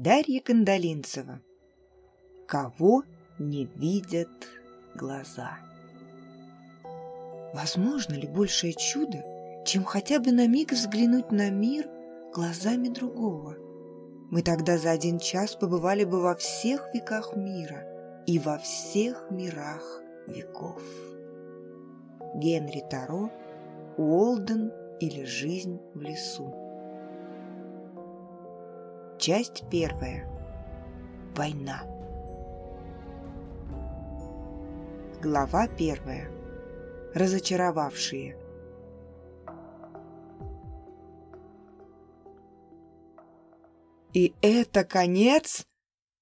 Дарья Кандалинцева. Кого не видят глаза? Возможно ли большее чудо, чем хотя бы на миг взглянуть на мир глазами другого? Мы тогда за один час побывали бы во всех веках мира и во всех мирах веков. Генри Таро, Уолден или «Жизнь в лесу». Часть первая. Война. Глава первая. Разочаровавшие. «И это конец?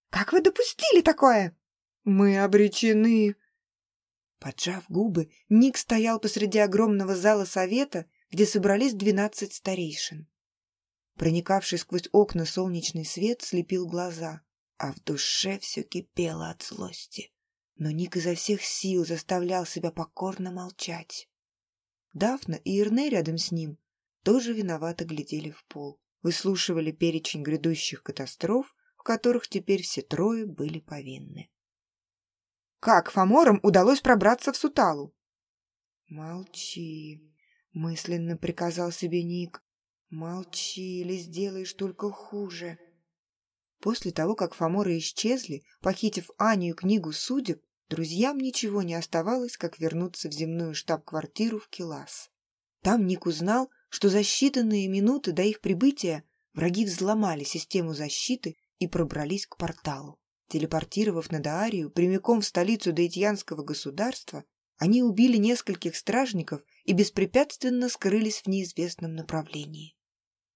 Как вы допустили такое? Мы обречены!» Поджав губы, Ник стоял посреди огромного зала совета, где собрались двенадцать старейшин. Проникавший сквозь окна солнечный свет слепил глаза, а в душе все кипело от злости. Но Ник изо всех сил заставлял себя покорно молчать. Дафна и Ирне рядом с ним тоже виновато глядели в пол, выслушивали перечень грядущих катастроф, в которых теперь все трое были повинны. «Как Фоморам удалось пробраться в Суталу?» «Молчи», — мысленно приказал себе Ник. «Молчи, или сделаешь только хуже». После того, как Фоморы исчезли, похитив Аню и книгу судеб, друзьям ничего не оставалось, как вернуться в земную штаб-квартиру в Келас. Там Ник узнал, что за считанные минуты до их прибытия враги взломали систему защиты и пробрались к порталу. Телепортировав на Даарию прямиком в столицу Даитьянского государства, они убили нескольких стражников и беспрепятственно скрылись в неизвестном направлении.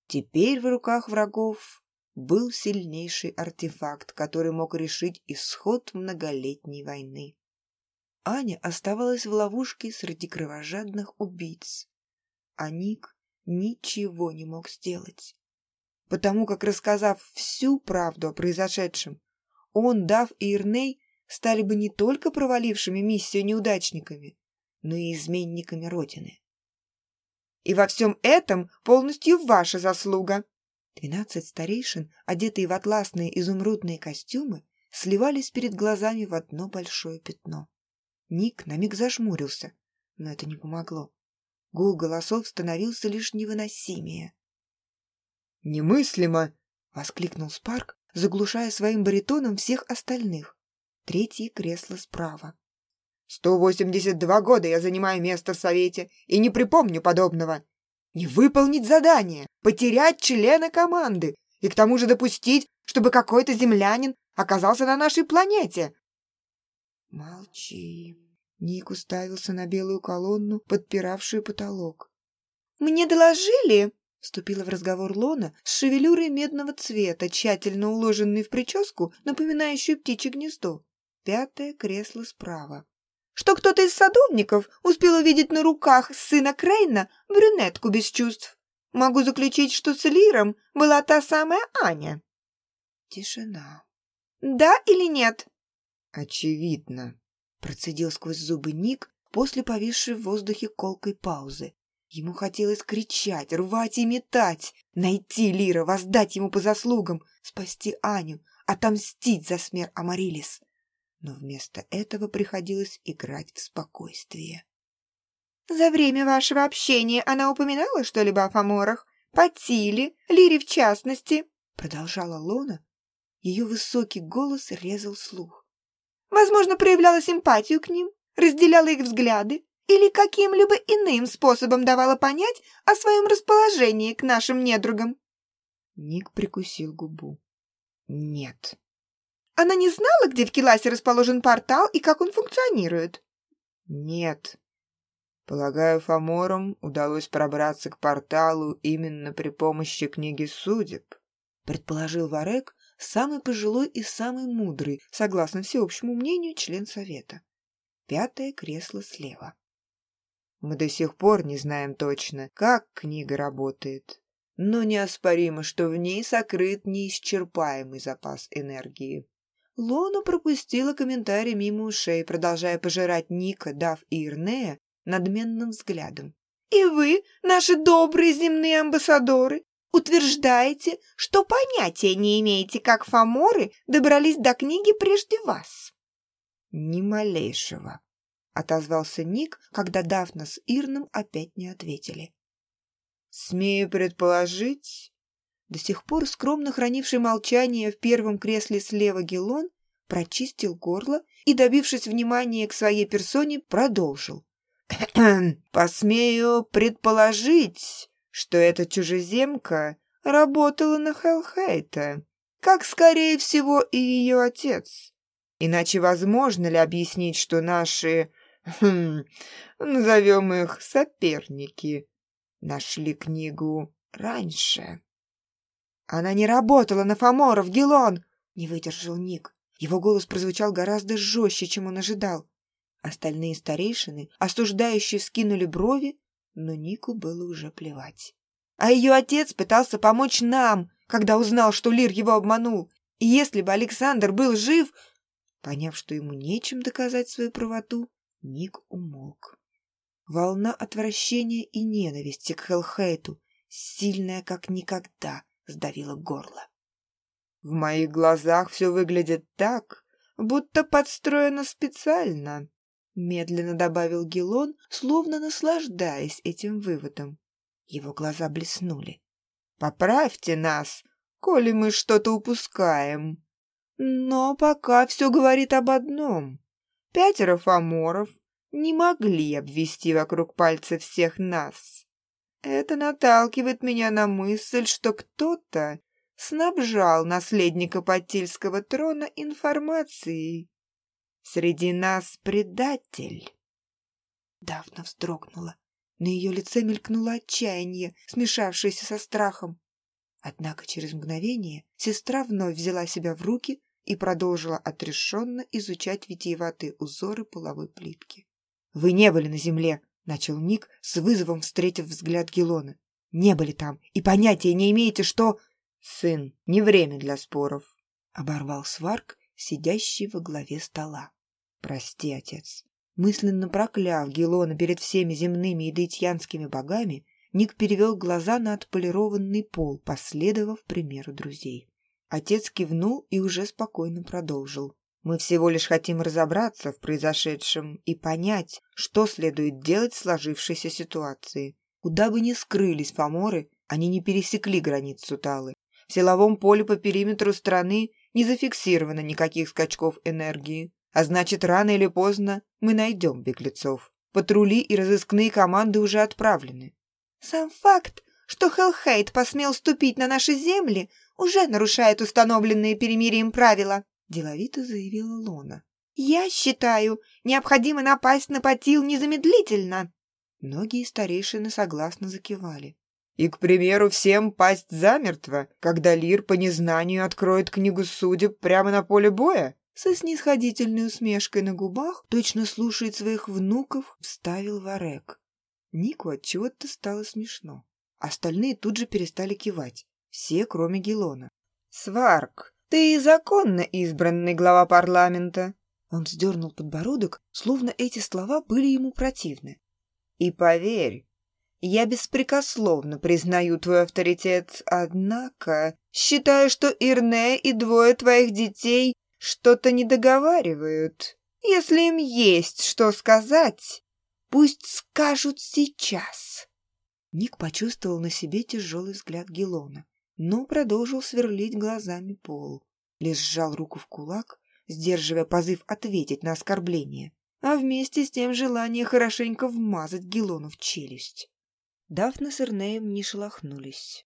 Теперь в руках врагов был сильнейший артефакт, который мог решить исход многолетней войны. Аня оставалась в ловушке среди кровожадных убийц, а Ник ничего не мог сделать. Потому как, рассказав всю правду о произошедшем, он, Дав и Ирней стали бы не только провалившими миссию неудачниками, но и изменниками Родины. И во всем этом полностью ваша заслуга. Двенадцать старейшин, одетые в атласные изумрудные костюмы, сливались перед глазами в одно большое пятно. Ник на миг зажмурился, но это не помогло. Гул голосов становился лишь невыносимее. «Немыслимо!» — воскликнул Спарк, заглушая своим баритоном всех остальных. Третье кресло справа. Сто восемьдесят два года я занимаю место в Совете и не припомню подобного. Не выполнить задание, потерять члена команды и к тому же допустить, чтобы какой-то землянин оказался на нашей планете. Молчи. Ник уставился на белую колонну, подпиравшую потолок. «Мне доложили!» — вступила в разговор Лона с шевелюрой медного цвета, тщательно уложенной в прическу, напоминающую птичье гнездо. Пятое кресло справа что кто-то из садовников успел увидеть на руках сына Крейна брюнетку без чувств. Могу заключить, что с Лиром была та самая Аня. Тишина. Да или нет? Очевидно, процедил сквозь зубы Ник после повисшей в воздухе колкой паузы. Ему хотелось кричать, рвать и метать, найти Лира, воздать ему по заслугам, спасти Аню, отомстить за смерть Амарилис но вместо этого приходилось играть в спокойствие. «За время вашего общения она упоминала что-либо о фаморах? Патиле, Лире в частности?» Продолжала Лона. Ее высокий голос резал слух. «Возможно, проявляла симпатию к ним, разделяла их взгляды или каким-либо иным способом давала понять о своем расположении к нашим недругам?» Ник прикусил губу. «Нет». Она не знала, где в Келасе расположен портал и как он функционирует? Нет. Полагаю, Фоморам удалось пробраться к порталу именно при помощи книги судеб, предположил Варек, самый пожилой и самый мудрый, согласно всеобщему мнению, член совета. Пятое кресло слева. Мы до сих пор не знаем точно, как книга работает, но неоспоримо, что в ней сокрыт неисчерпаемый запас энергии. Лона пропустила комментарий мимо ушей, продолжая пожирать Ника, Дав и Ирнея надменным взглядом. «И вы, наши добрые земные амбассадоры, утверждаете, что понятия не имеете, как фаморы добрались до книги прежде вас?» «Ни малейшего», — отозвался Ник, когда Дафна с Ирном опять не ответили. «Смею предположить...» До сих пор скромно хранивший молчание в первом кресле слева Гелон прочистил горло и, добившись внимания к своей персоне, продолжил. «Посмею предположить, что эта чужеземка работала на Хелхейта, как, скорее всего, и ее отец. Иначе возможно ли объяснить, что наши, хм, назовем их соперники, нашли книгу раньше?» «Она не работала на Фоморов, Гелон!» — не выдержал Ник. Его голос прозвучал гораздо жестче, чем он ожидал. Остальные старейшины, осуждающие, вскинули брови, но Нику было уже плевать. А ее отец пытался помочь нам, когда узнал, что Лир его обманул. И если бы Александр был жив... Поняв, что ему нечем доказать свою правоту, Ник умолк. Волна отвращения и ненависти к Хелхейту, сильная как никогда, сдавила горло. В моих глазах все выглядит так, будто подстроено специально, медленно добавил Гелон, словно наслаждаясь этим выводом. Его глаза блеснули. Поправьте нас, коли мы что-то упускаем. Но пока все говорит об одном. Пятеро фаморов не могли обвести вокруг пальца всех нас. Это наталкивает меня на мысль, что кто-то снабжал наследника Патильского трона информацией. Среди нас предатель. Давна вздрогнула. На ее лице мелькнуло отчаяние, смешавшееся со страхом. Однако через мгновение сестра вновь взяла себя в руки и продолжила отрешенно изучать витиеватые узоры половой плитки. «Вы не были на земле!» Начал Ник с вызовом, встретив взгляд Гелона. «Не были там и понятия не имеете, что...» «Сын, не время для споров», — оборвал Сварк, сидящий во главе стола. «Прости, отец». Мысленно прокляв Гелона перед всеми земными и дейтьянскими богами, Ник перевел глаза на отполированный пол, последовав примеру друзей. Отец кивнул и уже спокойно продолжил. Мы всего лишь хотим разобраться в произошедшем и понять, что следует делать в сложившейся ситуации. Куда бы ни скрылись фаморы, они не пересекли границу Талы. В силовом поле по периметру страны не зафиксировано никаких скачков энергии. А значит, рано или поздно мы найдем беглецов. Патрули и разыскные команды уже отправлены. Сам факт, что Хелхейт посмел ступить на наши земли, уже нарушает установленные перемирием правила, деловито заявила Лона. «Я считаю, необходимо напасть на Патил незамедлительно!» Многие старейшины согласно закивали. «И, к примеру, всем пасть замертво, когда Лир по незнанию откроет книгу судеб прямо на поле боя?» Со снисходительной усмешкой на губах, точно слушает своих внуков, вставил Варек. Нику отчего-то стало смешно. Остальные тут же перестали кивать. Все, кроме Гелона. «Сварк, ты законно избранный глава парламента. Он вздернул подбородок, словно эти слова были ему противны. И поверь, я беспрекословно признаю твой авторитет, однако считаю, что Ирне и двое твоих детей что-то не договаривают. Если им есть что сказать, пусть скажут сейчас. Ник почувствовал на себе тяжелый взгляд Гелона но продолжил сверлить глазами пол. Лишь сжал руку в кулак, сдерживая позыв ответить на оскорбление, а вместе с тем желание хорошенько вмазать Гелону в челюсть. Дафна с Ирнеем не шелохнулись.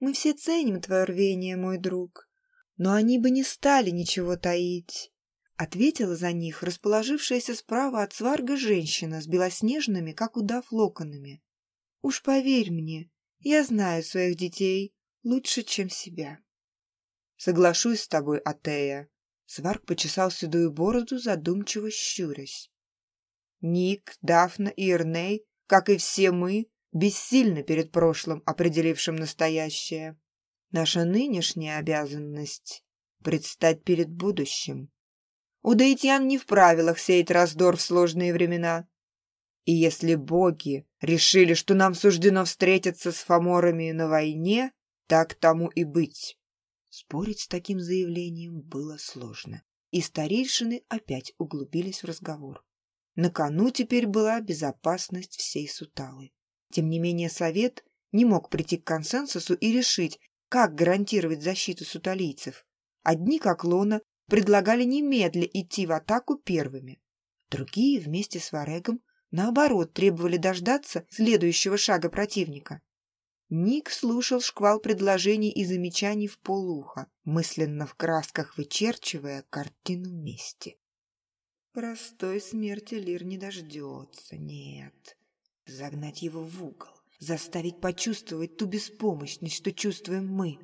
«Мы все ценим твое рвение, мой друг, но они бы не стали ничего таить», — ответила за них расположившаяся справа от сварга женщина с белоснежными, как удав, локонами. «Уж поверь мне, я знаю своих детей лучше, чем себя. Соглашусь с тобой, Атея. Сварк почесал седую бороду, задумчиво щурясь. Ник, Дафна и Ирней, как и все мы, бессильны перед прошлым, определившим настоящее. Наша нынешняя обязанность — предстать перед будущим. У Даитьян не в правилах сеять раздор в сложные времена. И если боги решили, что нам суждено встретиться с фаморами на войне, Так тому и быть. Спорить с таким заявлением было сложно, и старейшины опять углубились в разговор. На кону теперь была безопасность всей Суталы. Тем не менее совет не мог прийти к консенсусу и решить, как гарантировать защиту суталийцев. Одни, как Лона, предлагали немедля идти в атаку первыми. Другие, вместе с Варегом, наоборот, требовали дождаться следующего шага противника. Ник слушал шквал предложений и замечаний в полуха, мысленно в красках вычерчивая картину мести. Простой смерти Лир не дождется, нет. Загнать его в угол, заставить почувствовать ту беспомощность, что чувствуем мы.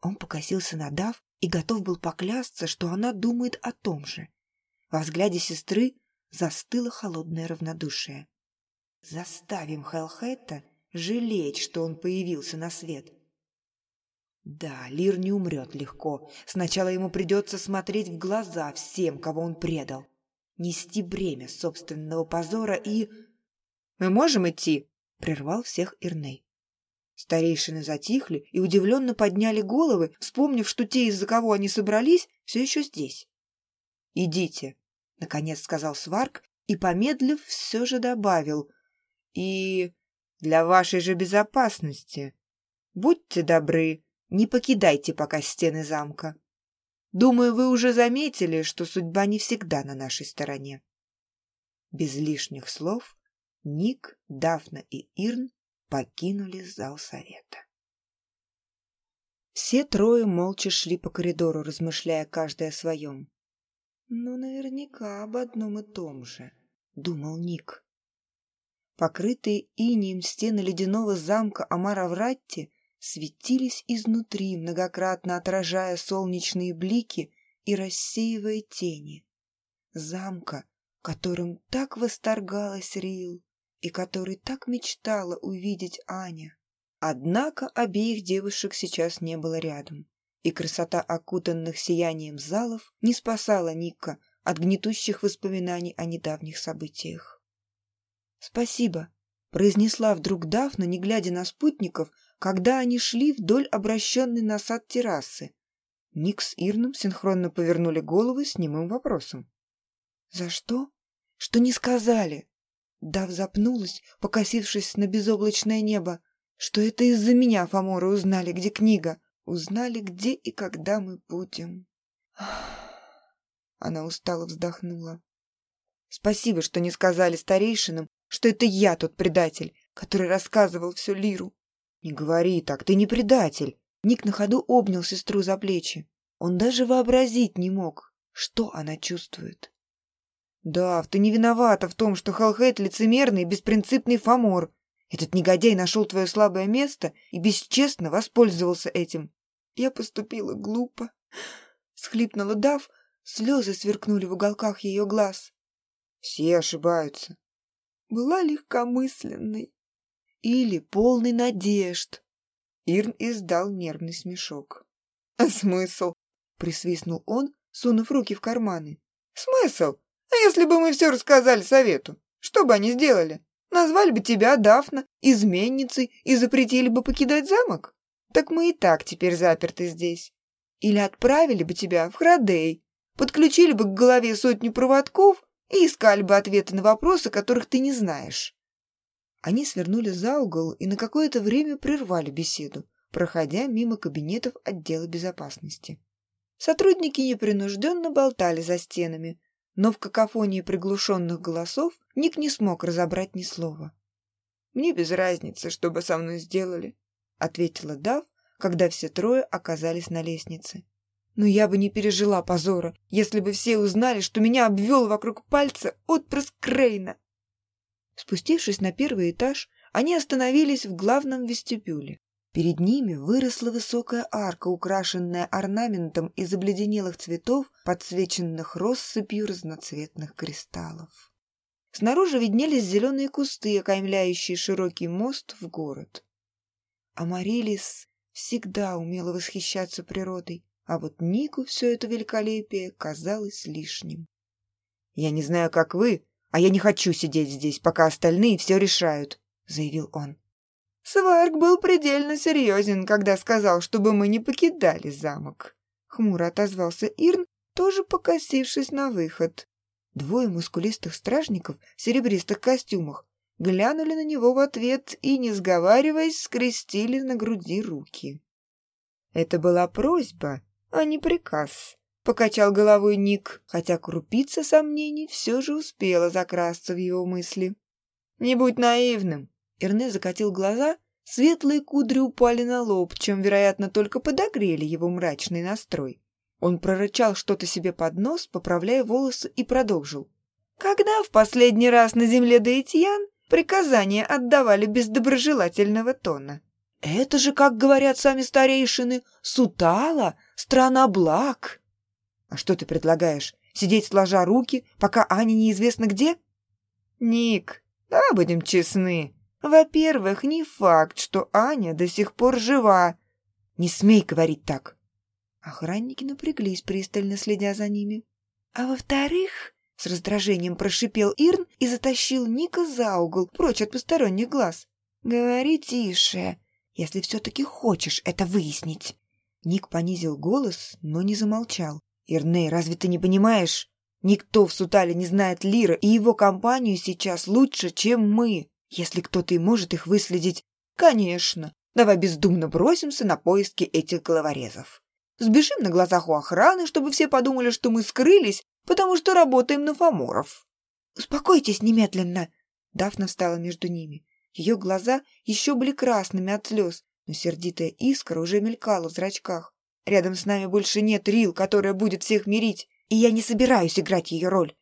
Он покосился на Дав и готов был поклясться, что она думает о том же. Во взгляде сестры застыло холодное равнодушие. Заставим Хелхейта жалеть, что он появился на свет. Да, Лир не умрет легко. Сначала ему придется смотреть в глаза всем, кого он предал. Нести бремя собственного позора и... «Мы можем идти?» — прервал всех Ирней. Старейшины затихли и удивленно подняли головы, вспомнив, что те, из-за кого они собрались, все еще здесь. «Идите», — наконец сказал Сварк и, помедлив, все же добавил. «И для вашей же безопасности. Будьте добры, не покидайте пока стены замка. Думаю, вы уже заметили, что судьба не всегда на нашей стороне». Без лишних слов Ник, Дафна и Ирн покинули зал совета. Все трое молча шли по коридору, размышляя каждый о своем. «Ну, наверняка об одном и том же», — думал Ник. Покрытые инием стены ледяного замка Амаравратти светились изнутри, многократно отражая солнечные блики и рассеивая тени. Замка, которым так восторгалась Рил, и который так мечтала увидеть Аня. Однако обеих девушек сейчас не было рядом, и красота окутанных сиянием залов не спасала Ника от гнетущих воспоминаний о недавних событиях. «Спасибо», — произнесла вдруг Дафна, не глядя на спутников, когда они шли вдоль обращенной на сад террасы. Ник с Ирном синхронно повернули головы с немым вопросом. «За что? Что не сказали?» Дав запнулась, покосившись на безоблачное небо, что это из-за меня Фоморы узнали, где книга, узнали, где и когда мы будем. Она устало вздохнула. Спасибо, что не сказали старейшинам, что это я тот предатель, который рассказывал все Лиру. Не говори так, ты не предатель. Ник на ходу обнял сестру за плечи. Он даже вообразить не мог, что она чувствует. «Дав, ты не виновата в том, что Хелхейт — лицемерный и беспринципный фамор. Этот негодяй нашел твое слабое место и бесчестно воспользовался этим. Я поступила глупо», — всхлипнула Дав, слезы сверкнули в уголках ее глаз. «Все ошибаются». «Была легкомысленной или полной надежд». Ирн издал нервный смешок. «А смысл?» — присвистнул он, сунув руки в карманы. «Смысл? А если бы мы все рассказали совету, что бы они сделали? Назвали бы тебя, Дафна, изменницей и запретили бы покидать замок? Так мы и так теперь заперты здесь. Или отправили бы тебя в Храдей, подключили бы к голове сотню проводков и искали бы ответы на вопросы, которых ты не знаешь. Они свернули за угол и на какое-то время прервали беседу, проходя мимо кабинетов отдела безопасности. Сотрудники непринужденно болтали за стенами, но в какофонии приглушенных голосов Ник не смог разобрать ни слова. «Мне без разницы, что бы со мной сделали», — ответила Дав, когда все трое оказались на лестнице. «Но я бы не пережила позора, если бы все узнали, что меня обвел вокруг пальца отпрыск Крейна». Спустившись на первый этаж, они остановились в главном вестибюле. Перед ними выросла высокая арка, украшенная орнаментом из обледенелых цветов, подсвеченных россыпью разноцветных кристаллов. Снаружи виднелись зеленые кусты, окаймляющие широкий мост в город. Амарилис всегда умела восхищаться природой, а вот Нику все это великолепие казалось лишним. «Я не знаю, как вы, а я не хочу сидеть здесь, пока остальные все решают», — заявил он. Сварк был предельно серьезен, когда сказал, чтобы мы не покидали замок. Хмуро отозвался Ирн, тоже покосившись на выход. Двое мускулистых стражников в серебристых костюмах глянули на него в ответ и, не сговариваясь, скрестили на груди руки. «Это была просьба, а не приказ», — покачал головой Ник, хотя крупица сомнений все же успела закрасться в его мысли. «Не будь наивным!» Эрне закатил глаза, светлые кудри упали на лоб, чем, вероятно, только подогрели его мрачный настрой. Он прорычал что-то себе под нос, поправляя волосы, и продолжил. «Когда в последний раз на земле Даитьян приказания отдавали без доброжелательного тона?» Это же, как говорят сами старейшины, Сутала, страна благ. А что ты предлагаешь? Сидеть сложа руки, пока Аня неизвестно где? Ник, давай будем честны. Во-первых, не факт, что Аня до сих пор жива. Не смей говорить так. Охранники напряглись, пристально следя за ними. А во-вторых, с раздражением прошипел Ирн и затащил Ника за угол, прочь от посторонних глаз. «Говори тише, если все-таки хочешь это выяснить». Ник понизил голос, но не замолчал. «Ирней, разве ты не понимаешь? Никто в Сутале не знает Лира и его компанию сейчас лучше, чем мы. Если кто-то и может их выследить, конечно, давай бездумно бросимся на поиски этих головорезов. Сбежим на глазах у охраны, чтобы все подумали, что мы скрылись, потому что работаем на фаморов». «Успокойтесь немедленно!» Дафна встала между ними. Ее глаза еще были красными от слез, но сердитая искра уже мелькала в зрачках. Рядом с нами больше нет Рил, которая будет всех мирить, и я не собираюсь играть ее роль.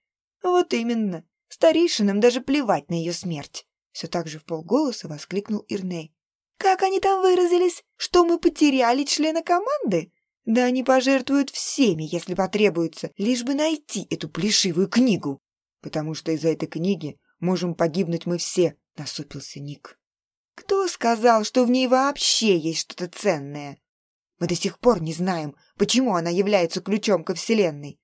Вот именно. Старейшинам даже плевать на ее смерть. Все так же в полголоса воскликнул Ирней. Как они там выразились? Что мы потеряли члена команды? Да они пожертвуют всеми, если потребуется, лишь бы найти эту плешивую книгу. Потому что из-за этой книги можем погибнуть мы все, насупился Ник. «Кто сказал, что в ней вообще есть что-то ценное? Мы до сих пор не знаем, почему она является ключом ко Вселенной.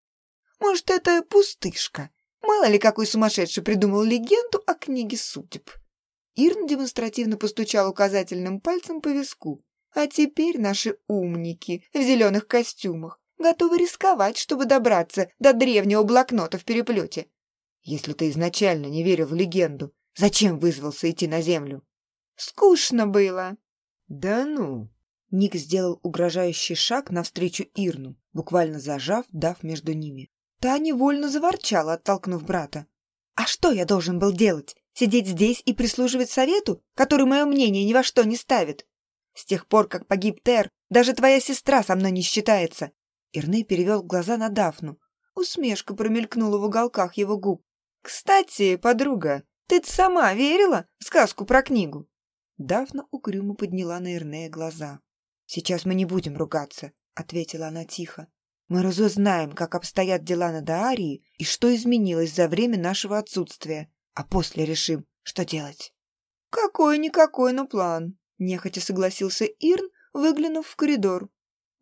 Может, это пустышка? Мало ли какой сумасшедший придумал легенду о книге судеб». Ирн демонстративно постучал указательным пальцем по виску. «А теперь наши умники в зеленых костюмах готовы рисковать, чтобы добраться до древнего блокнота в переплете. Если ты изначально не верил в легенду, Зачем вызвался идти на землю? Скучно было. Да ну. Ник сделал угрожающий шаг навстречу Ирну, буквально зажав, дав между ними. Та невольно заворчала, оттолкнув брата. «А что я должен был делать? Сидеть здесь и прислуживать совету, который мое мнение ни во что не ставит? С тех пор, как погиб Тер, даже твоя сестра со мной не считается». Ирны перевел глаза на Дафну. Усмешка промелькнула в уголках его губ. «Кстати, подруга, ты сама верила в сказку про книгу?» Дафна угрюмо подняла на Эрнея глаза. «Сейчас мы не будем ругаться», — ответила она тихо. «Мы разузнаем, как обстоят дела на Даарии и что изменилось за время нашего отсутствия, а после решим, что делать». «Какой-никакой, но план», — нехотя согласился Ирн, выглянув в коридор.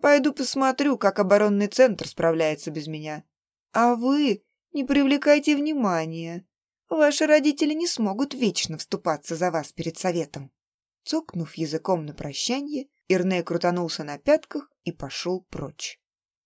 «Пойду посмотрю, как оборонный центр справляется без меня. А вы не привлекайте внимания. Ваши родители не смогут вечно вступаться за вас перед советом. Цокнув языком на прощанье, Ирне крутанулся на пятках и пошел прочь.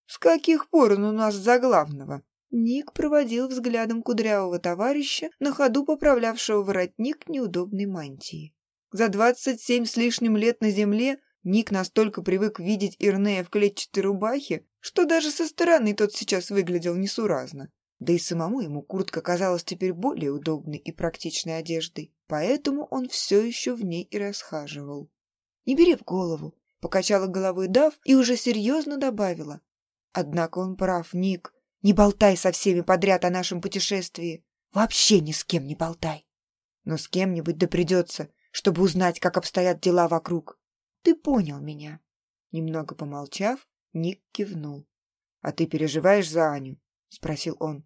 «С каких пор он у нас за главного?» Ник проводил взглядом кудрявого товарища, на ходу поправлявшего воротник неудобной мантии. За двадцать семь с лишним лет на земле Ник настолько привык видеть Ирнея в клетчатой рубахе, что даже со стороны тот сейчас выглядел несуразно. Да и самому ему куртка казалась теперь более удобной и практичной одеждой, поэтому он все еще в ней и расхаживал. «Не бери в голову», — покачала головой Дав и уже серьезно добавила. «Однако он прав, Ник. Не болтай со всеми подряд о нашем путешествии. Вообще ни с кем не болтай. Но с кем-нибудь да придется, чтобы узнать, как обстоят дела вокруг. Ты понял меня». Немного помолчав, Ник кивнул. «А ты переживаешь за Аню?» — спросил он.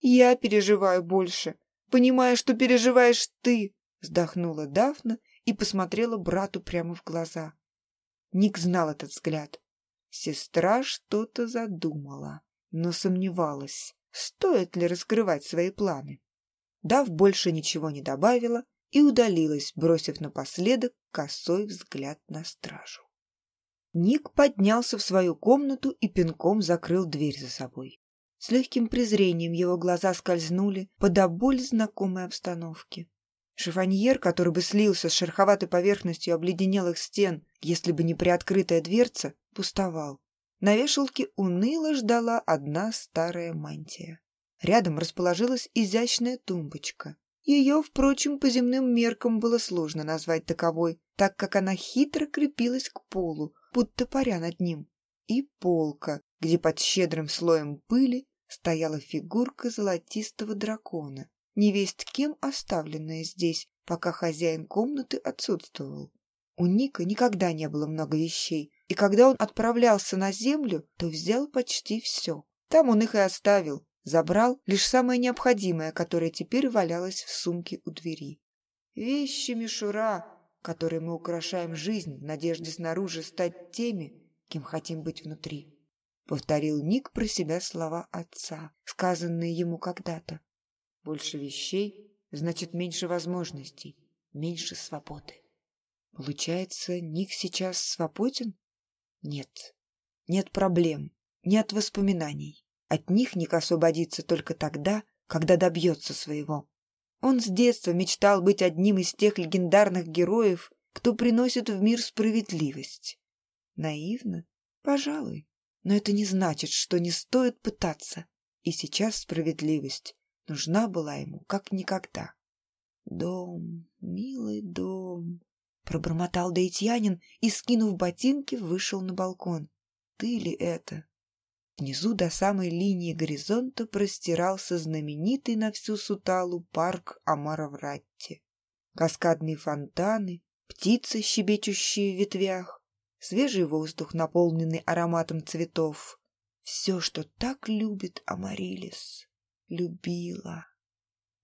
«Я переживаю больше, понимая, что переживаешь ты», — вздохнула Дафна и посмотрела брату прямо в глаза. Ник знал этот взгляд. Сестра что-то задумала, но сомневалась, стоит ли раскрывать свои планы. Дав больше ничего не добавила, и удалилась, бросив напоследок косой взгляд на стражу. Ник поднялся в свою комнату и пинком закрыл дверь за собой. С легким презрением его глаза скользнули по до боли знакомой обстановке. Шифоньер, который бы слился с шероховатой поверхностью обледенелых стен, если бы не приоткрытая дверца, пустовал. На вешалке уныло ждала одна старая мантия. Рядом расположилась изящная тумбочка. Ее, впрочем, по земным меркам было сложно назвать таковой, так как она хитро крепилась к полу, будто паря над ним. И полка, где под щедрым слоем пыли стояла фигурка золотистого дракона, невесть кем оставленная здесь, пока хозяин комнаты отсутствовал. У Ника никогда не было много вещей, и когда он отправлялся на землю, то взял почти все. Там он их и оставил, забрал лишь самое необходимое, которое теперь валялось в сумке у двери. Вещи мишура, которой мы украшаем жизнь в надежде снаружи стать теми, кем хотим быть внутри. Повторил Ник про себя слова отца, сказанные ему когда-то. Больше вещей значит меньше возможностей, меньше свободы. Получается, Ник сейчас свободен? Нет. Нет проблем, нет воспоминаний. От них Ник освободится только тогда, когда добьется своего. Он с детства мечтал быть одним из тех легендарных героев, кто приносит в мир справедливость. Наивно? Пожалуй. Но это не значит, что не стоит пытаться. И сейчас справедливость нужна была ему как никогда. «Дом, милый дом», — пробормотал Даитьянин и, скинув ботинки, вышел на балкон. «Ты ли это?» Внизу до самой линии горизонта простирался знаменитый на всю Суталу парк Амаравратти. Каскадные фонтаны, птицы, щебечущие в ветвях, свежий воздух, наполненный ароматом цветов. Все, что так любит Амарилис, любила.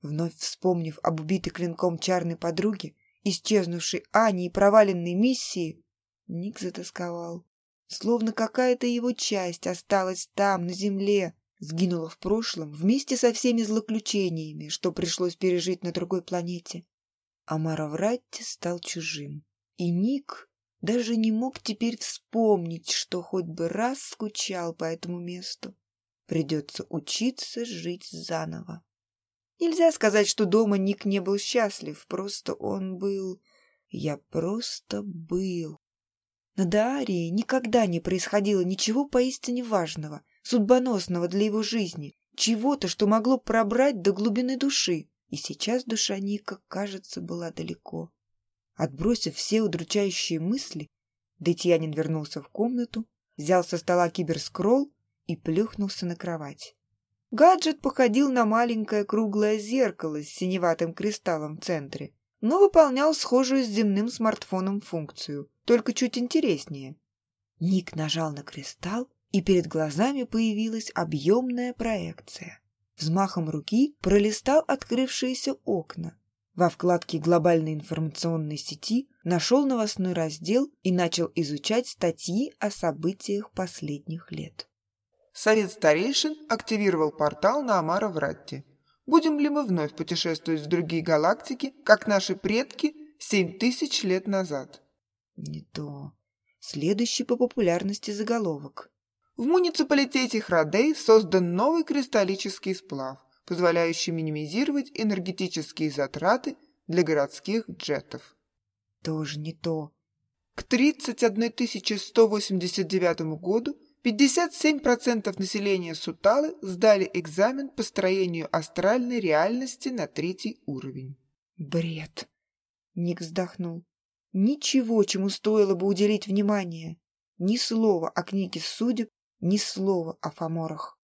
Вновь вспомнив об убитой клинком чарной подруге, исчезнувшей Ане и проваленной миссии, Ник затасковал. Словно какая-то его часть осталась там, на земле, сгинула в прошлом вместе со всеми злоключениями, что пришлось пережить на другой планете. А Маравратти стал чужим. И Ник даже не мог теперь вспомнить, что хоть бы раз скучал по этому месту. Придется учиться жить заново. Нельзя сказать, что дома Ник не был счастлив, просто он был... Я просто был. На Даарии никогда не происходило ничего поистине важного, судьбоносного для его жизни, чего-то, что могло пробрать до глубины души. И сейчас душа Ника, кажется, была далеко. Отбросив все удручающие мысли, Детьянин вернулся в комнату, взял со стола киберскролл и плюхнулся на кровать. Гаджет походил на маленькое круглое зеркало с синеватым кристаллом в центре, но выполнял схожую с земным смартфоном функцию, только чуть интереснее. Ник нажал на кристалл, и перед глазами появилась объемная проекция. Взмахом руки пролистал открывшиеся окна. Во вкладке глобальной информационной сети нашел новостной раздел и начал изучать статьи о событиях последних лет. Совет старейшин активировал портал на Амара-Вратте. Будем ли мы вновь путешествовать в другие галактики, как наши предки семь тысяч лет назад? Не то. Следующий по популярности заголовок. В муниципалитете Храдей создан новый кристаллический сплав, позволяющий минимизировать энергетические затраты для городских джетов. Тоже не то. К 31 189 году 57% населения Суталы сдали экзамен по строению астральной реальности на третий уровень. Бред. Ник вздохнул. Ничего, чему стоило бы уделить внимание. Ни слова о книге судеб, ни слова о фаморах.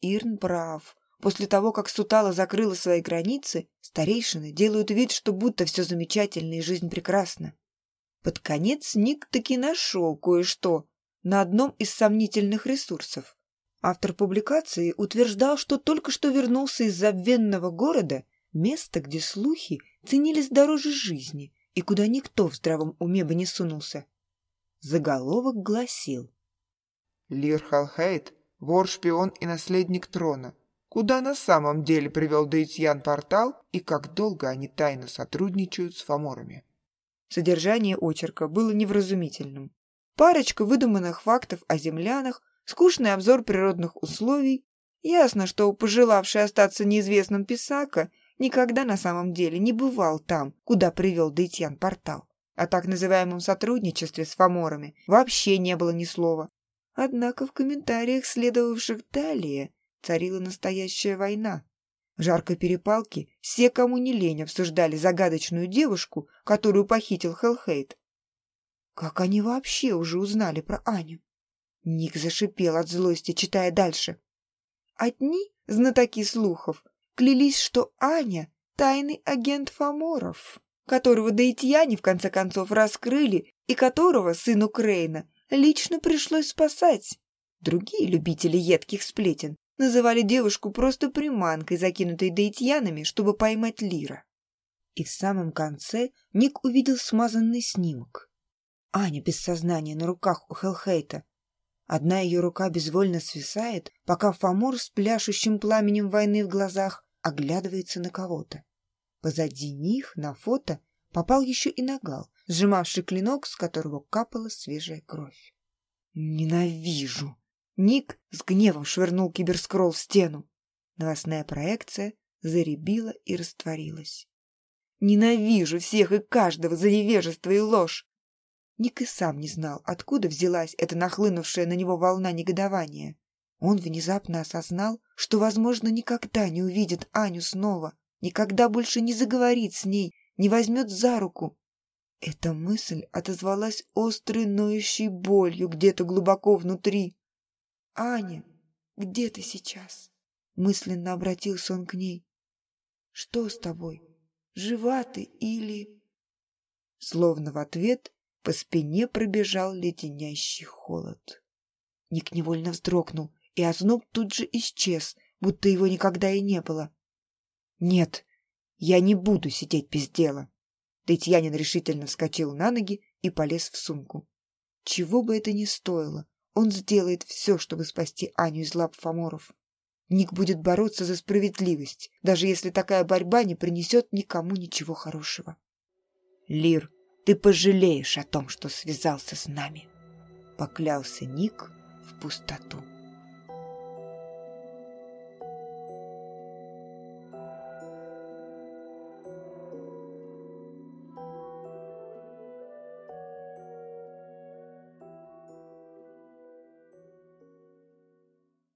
Ирн прав. После того, как Сутала закрыла свои границы, старейшины делают вид, что будто все замечательно и жизнь прекрасна. Под конец Ник таки нашел кое-что, на одном из сомнительных ресурсов. Автор публикации утверждал, что только что вернулся из забвенного города, места, где слухи ценились дороже жизни и куда никто в здравом уме бы не сунулся. Заголовок гласил. Лир Халхейт, вор-шпион и наследник трона, куда на самом деле привел Дейтьян портал и как долго они тайно сотрудничают с фаморами. Содержание очерка было невразумительным. Парочка выдуманных фактов о землянах, скучный обзор природных условий. Ясно, что пожелавший остаться неизвестным Писака никогда на самом деле не бывал там, куда привел Дейтьян портал. О так называемом сотрудничестве с фаморами вообще не было ни слова. Однако в комментариях, следовавших далее, царила настоящая война. В жаркой перепалке все, кому не лень, обсуждали загадочную девушку, которую похитил Хелхейт. Как они вообще уже узнали про Аню? Ник зашипел от злости, читая дальше. Одни, знатоки слухов, клялись, что Аня — тайный агент Фоморов, которого Дейтьяне в конце концов раскрыли и которого, сыну Крейна, лично пришлось спасать. Другие любители едких сплетен называли девушку просто приманкой, закинутой дейтьянами, чтобы поймать Лира. И в самом конце Ник увидел смазанный снимок. Аня без сознания на руках у Хелхейта. Одна ее рука безвольно свисает, пока Фомор с пляшущим пламенем войны в глазах оглядывается на кого-то. Позади них на фото попал еще и Нагал, сжимавший клинок, с которого капала свежая кровь. «Ненавижу!» Ник с гневом швырнул киберскролл в стену. Новостная проекция заребила и растворилась. «Ненавижу всех и каждого за невежество и ложь!» Ник и сам не знал, откуда взялась эта нахлынувшая на него волна негодования. Он внезапно осознал, что, возможно, никогда не увидит Аню снова, никогда больше не заговорит с ней, не возьмет за руку. Эта мысль отозвалась острой ноющей болью где-то глубоко внутри. «Аня, где ты сейчас?» Мысленно обратился он к ней. «Что с тобой? Жива ты или...» Словно в ответ по спине пробежал леденящий холод. Ник невольно вздрогнул, и озноб тут же исчез, будто его никогда и не было. «Нет, я не буду сидеть без дела!» Татьянин решительно вскочил на ноги и полез в сумку. Чего бы это ни стоило, он сделает все, чтобы спасти Аню из лап Фоморов. Ник будет бороться за справедливость, даже если такая борьба не принесет никому ничего хорошего. «Лир, ты пожалеешь о том, что связался с нами», — поклялся Ник в пустоту.